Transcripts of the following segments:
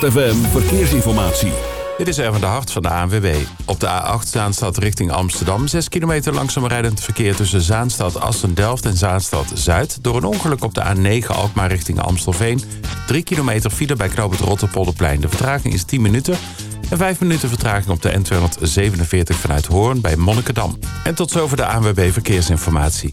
ZFM Verkeersinformatie. Dit is even de hart van de ANWB. Op de A8 Zaanstad richting Amsterdam. 6 kilometer langzaam rijdend verkeer tussen Zaanstad, Assen-Delft en Zaanstad-Zuid. Door een ongeluk op de A9 Alkmaar richting Amstelveen. 3 kilometer file bij knoop het Rotterpolderplein. De vertraging is 10 minuten. En 5 minuten vertraging op de N247 vanuit Hoorn bij Monnikendam. En tot zover de ANWB Verkeersinformatie.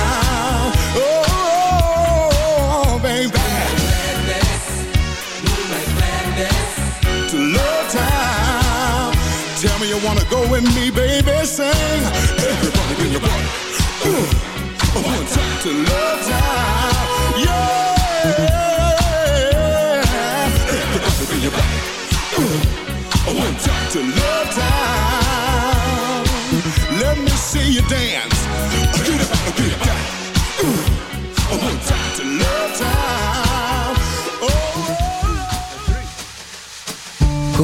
Tell me you wanna go with me, baby. Sing. Everybody, bring your body. Ooh. One time to Love Town. Yeah. Everybody, bring your body. Ooh. One time to Love Town. Let me see you dance. Get up, get up,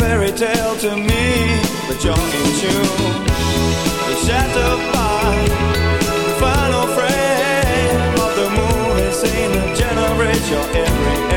fairy tale to me, but you're in tune. The shadow by the final frame of the movie scene that generates your every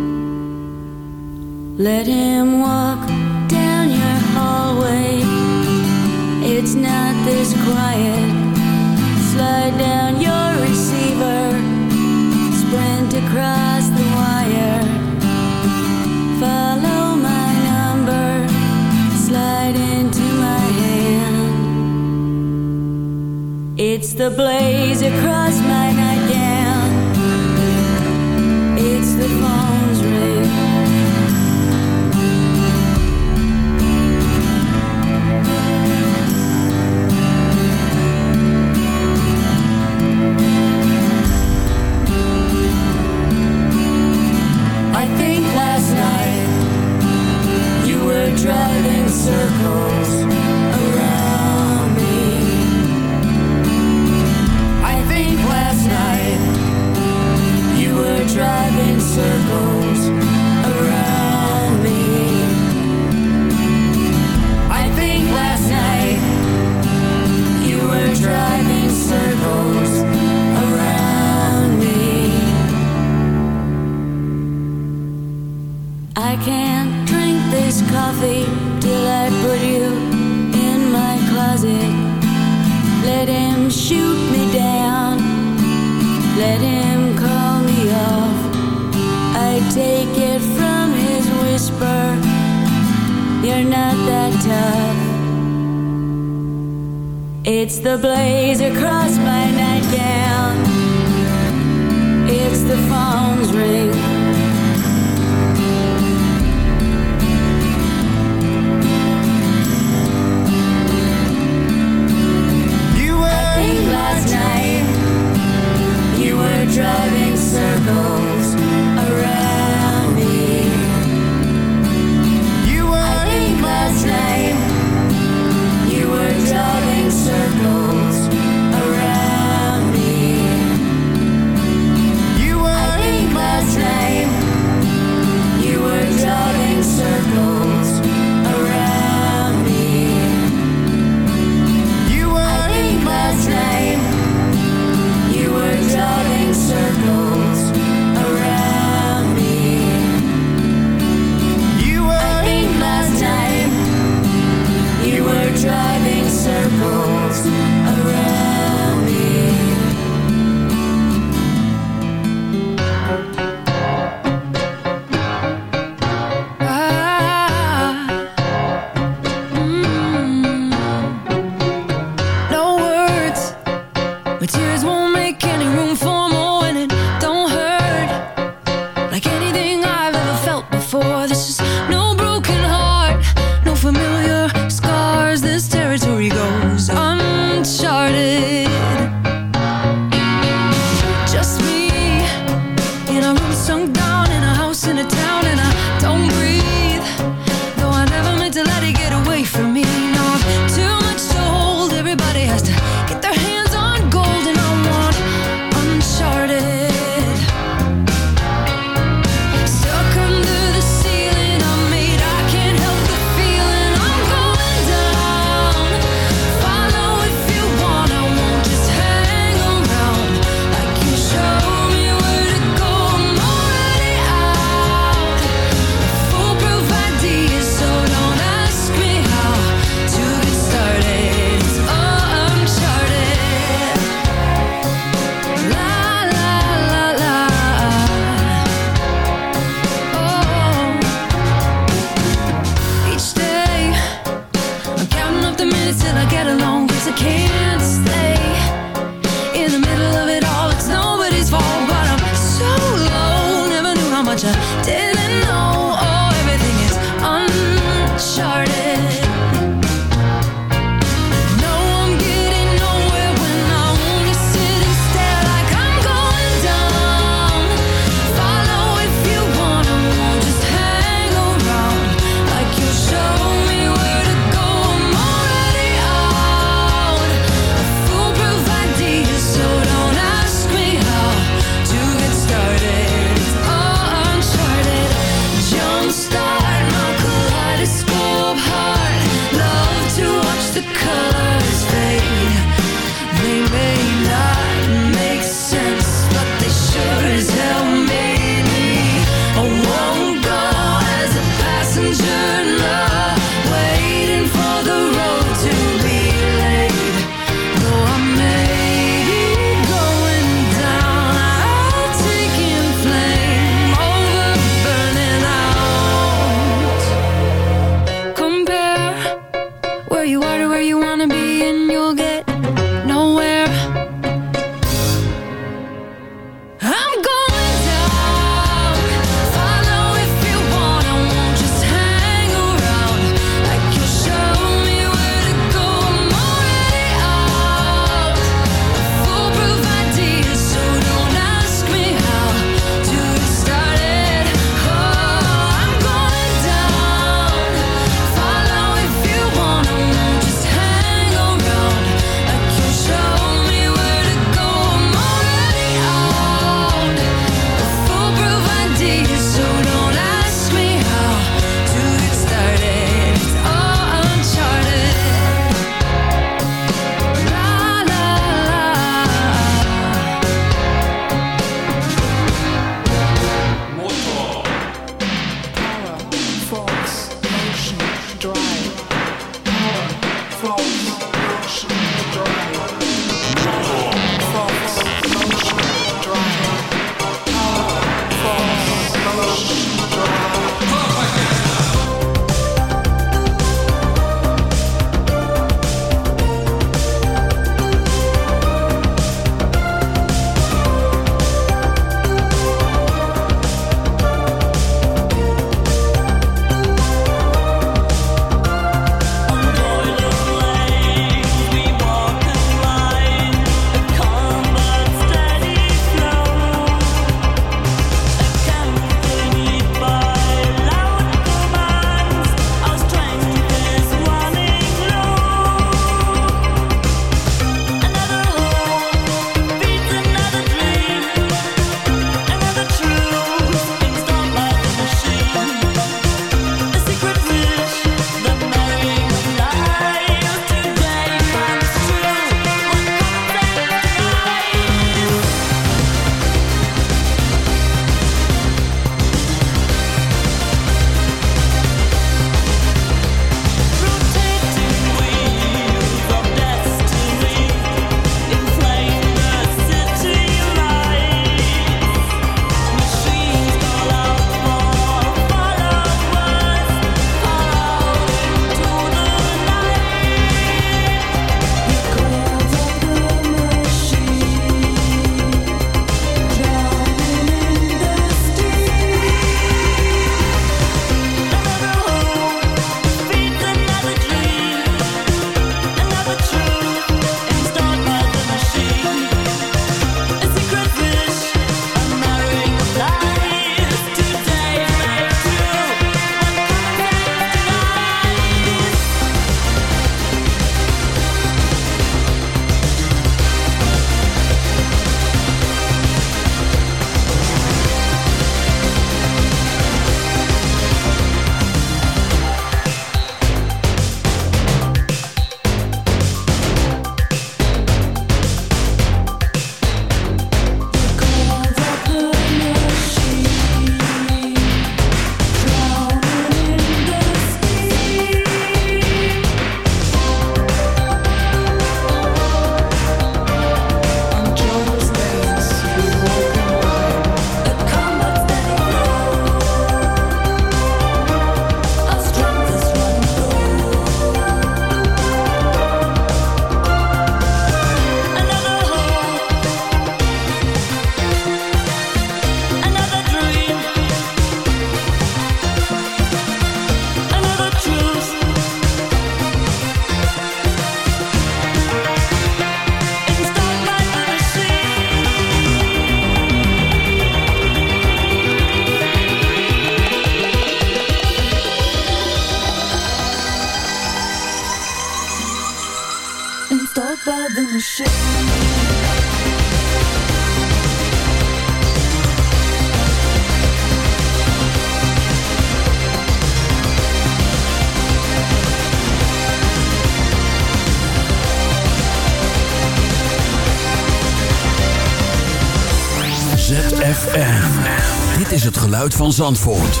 van Zandvoort.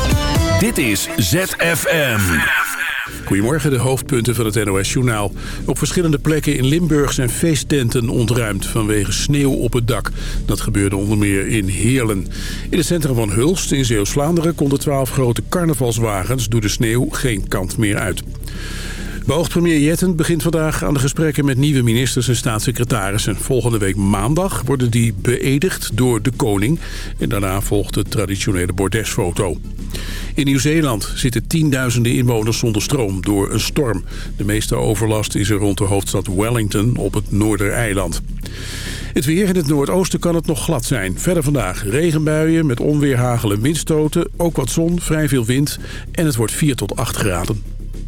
Dit is ZFM. Goedemorgen, de hoofdpunten van het NOS-journaal. Op verschillende plekken in Limburg zijn feesttenten ontruimd vanwege sneeuw op het dak. Dat gebeurde onder meer in Heerlen. In het centrum van Hulst in Zeeuws-Vlaanderen konden twaalf grote carnavalswagens door de sneeuw geen kant meer uit. Beoogd premier Jetten begint vandaag aan de gesprekken met nieuwe ministers en staatssecretarissen. Volgende week maandag worden die beëdigd door de koning. En daarna volgt de traditionele bordesfoto. In Nieuw-Zeeland zitten tienduizenden inwoners zonder stroom door een storm. De meeste overlast is er rond de hoofdstad Wellington op het Noordereiland. Het weer in het noordoosten kan het nog glad zijn. Verder vandaag regenbuien met onweer, hagel en windstoten. Ook wat zon, vrij veel wind en het wordt 4 tot 8 graden.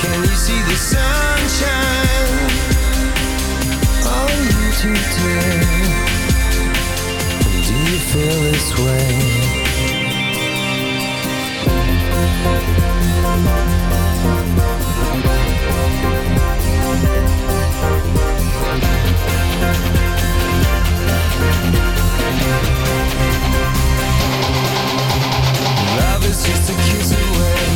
Can you see the sunshine you? Do you feel this way? Love is just a kiss away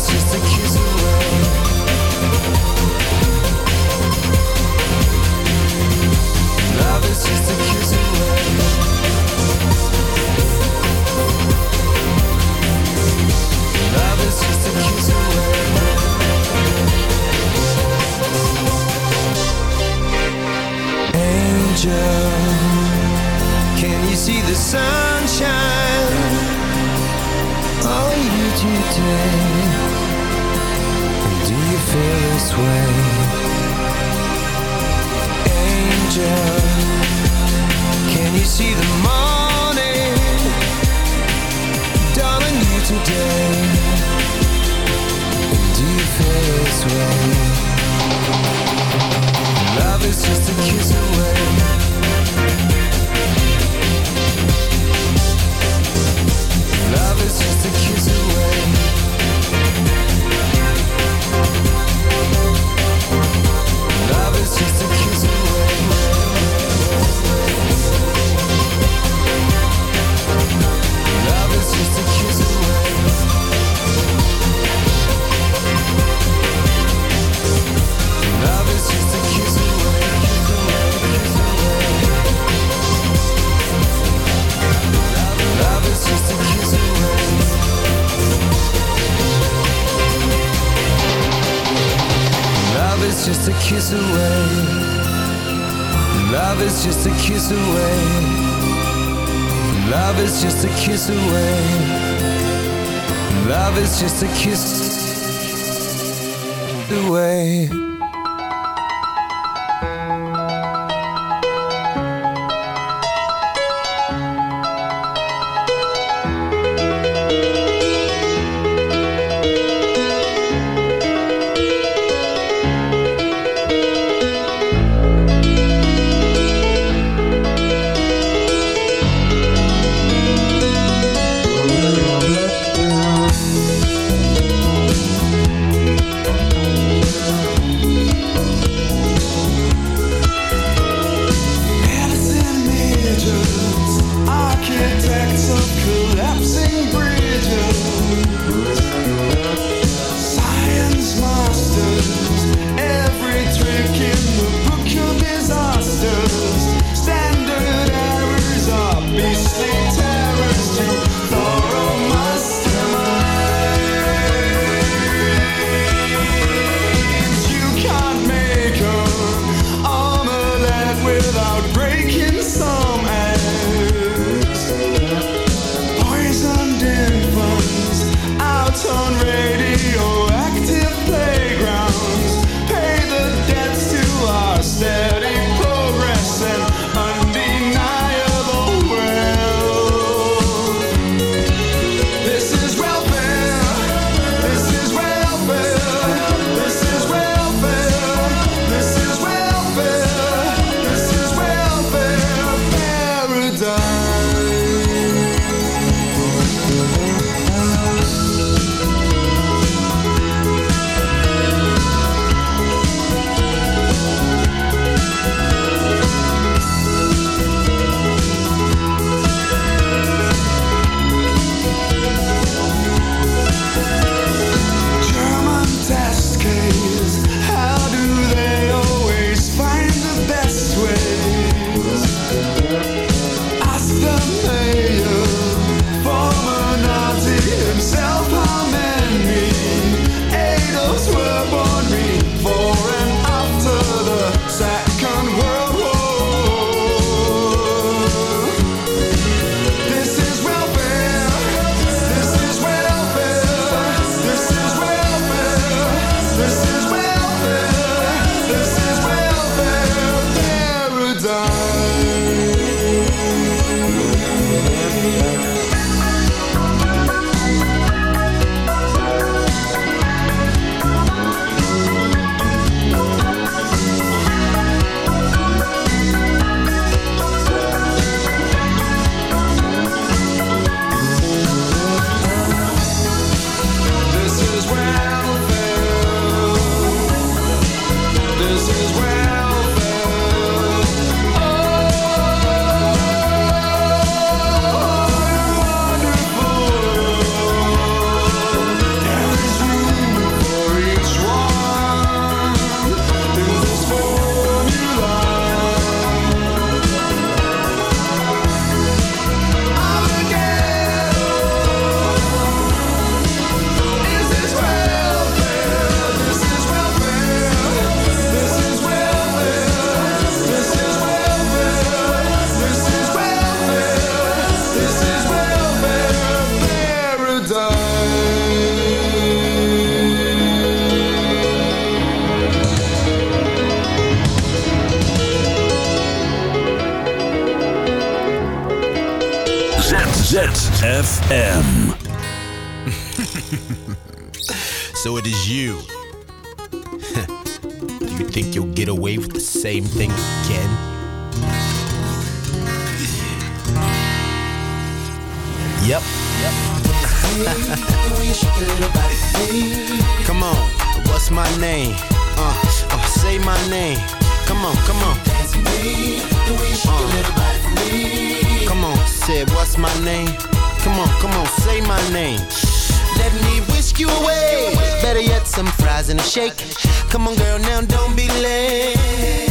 Yep. come on, what's my name? Uh, uh, say my name. Come on, come on. Uh, come on, say what's my name? Come on, come on, say my name. Let me whisk you away. Better yet, some fries and a shake. Come on, girl, now don't be late.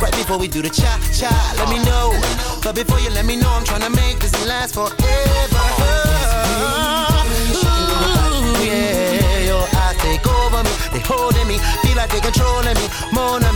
Right before we do the cha cha. Let me know, but before you let me know, I'm trying to make this last forever. Ooh, yeah, your eyes take over me, they holding me, feel like they controlling me, more than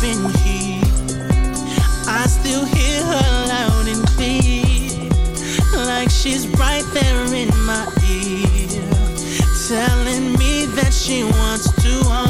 been here. I still hear her loud and clear, like she's right there in my ear, telling me that she wants to.